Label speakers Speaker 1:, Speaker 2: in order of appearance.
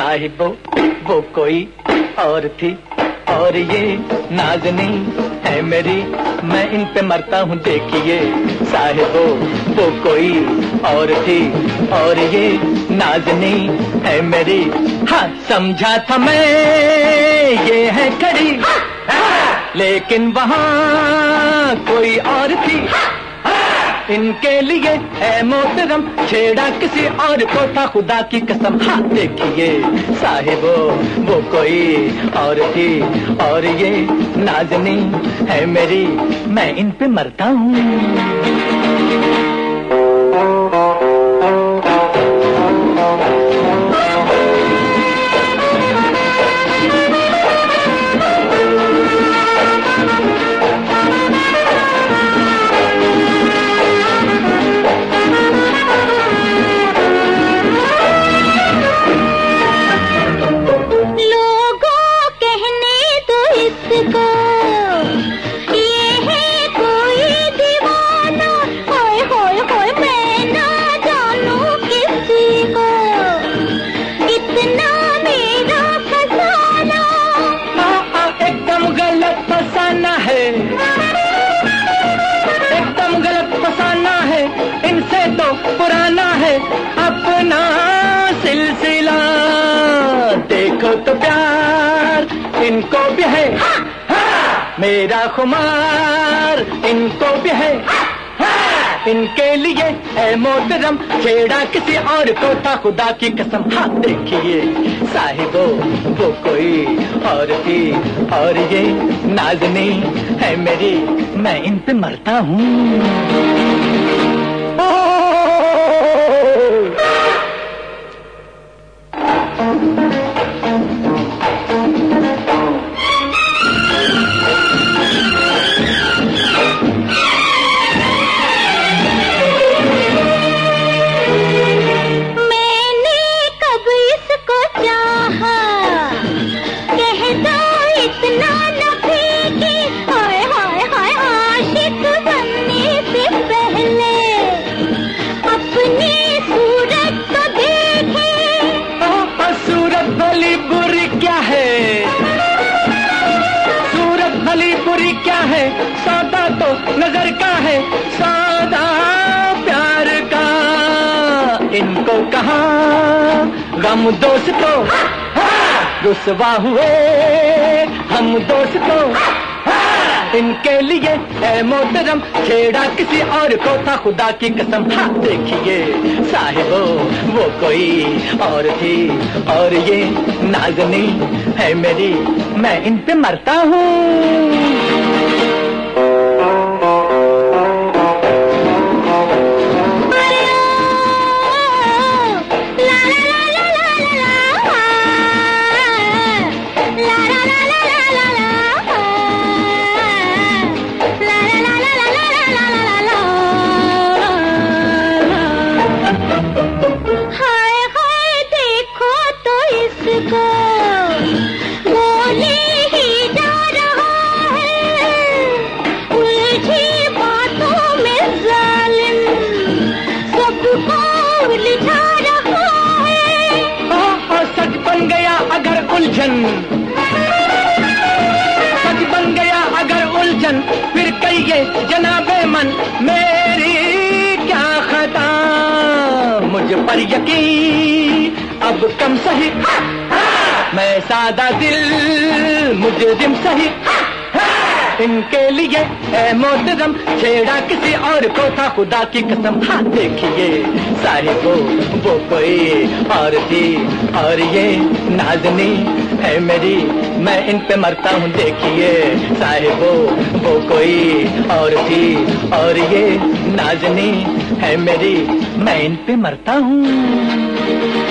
Speaker 1: साहिबो वो कोई और थी। और ये नाजनी है मेरी मैं इन पे मरता हूँ देखिए। साहिबो वो कोई और थी। और ये नाजनी है मेरी। हाँ समझा था मैं ये है खड़ी लेकिन वहाँ कोई और थी। इनके लिए है मोहतरम। छेड़ा किसी और को था खुदा की कसम। हाथ देखिए, साहिबो, वो कोई और थी। और ये नाजनी है मेरी, मैं इन पे मरता हूँ। अपना सिलसिला। देखो तो प्यार, इनको भी है। मेरा खुमार, इनको भी है। इनके लिए है मोहतरम, छेड़ा किसी और को था खुदा की कसम। हाँ देखिए, साहिबो, वो कोई और थी। और ये नाजनी है मेरी, मैं इन पे मरता हूँ। है? सौदा तो नज़र का है। सौदा प्यार का। इनको कहा? गम दोस्तों। रुसवा हुए। हम दोस्तों। इनके लिए है मोहतरम। छेड़ा किसी और को था खुदा की कसम। हाँ देखिए साहिबो, वो कोई और थी। और ये नाजनी है मेरी। मैं इन पे मरता हूँ। उलझन। सच बन गया अगर उलझन फिर कहिए जनाबे मन मेरी क्या खता? मुझ पर यकीन अब कम सही। हा, हा। मैं सादा दिल मुझे दिम सही। इनके लिए है मोहतरम छेड़ा किसी और को था खुदा की कसम। हाँ देखिए साहिबो वो कोई और थी और ये नाजनी। है मेरी, मैं इन पे मरता हूँ, देखिए। साहेबो वो कोई और थी और ये नाजनी है मेरी, मैं इन पे मरता हूँ।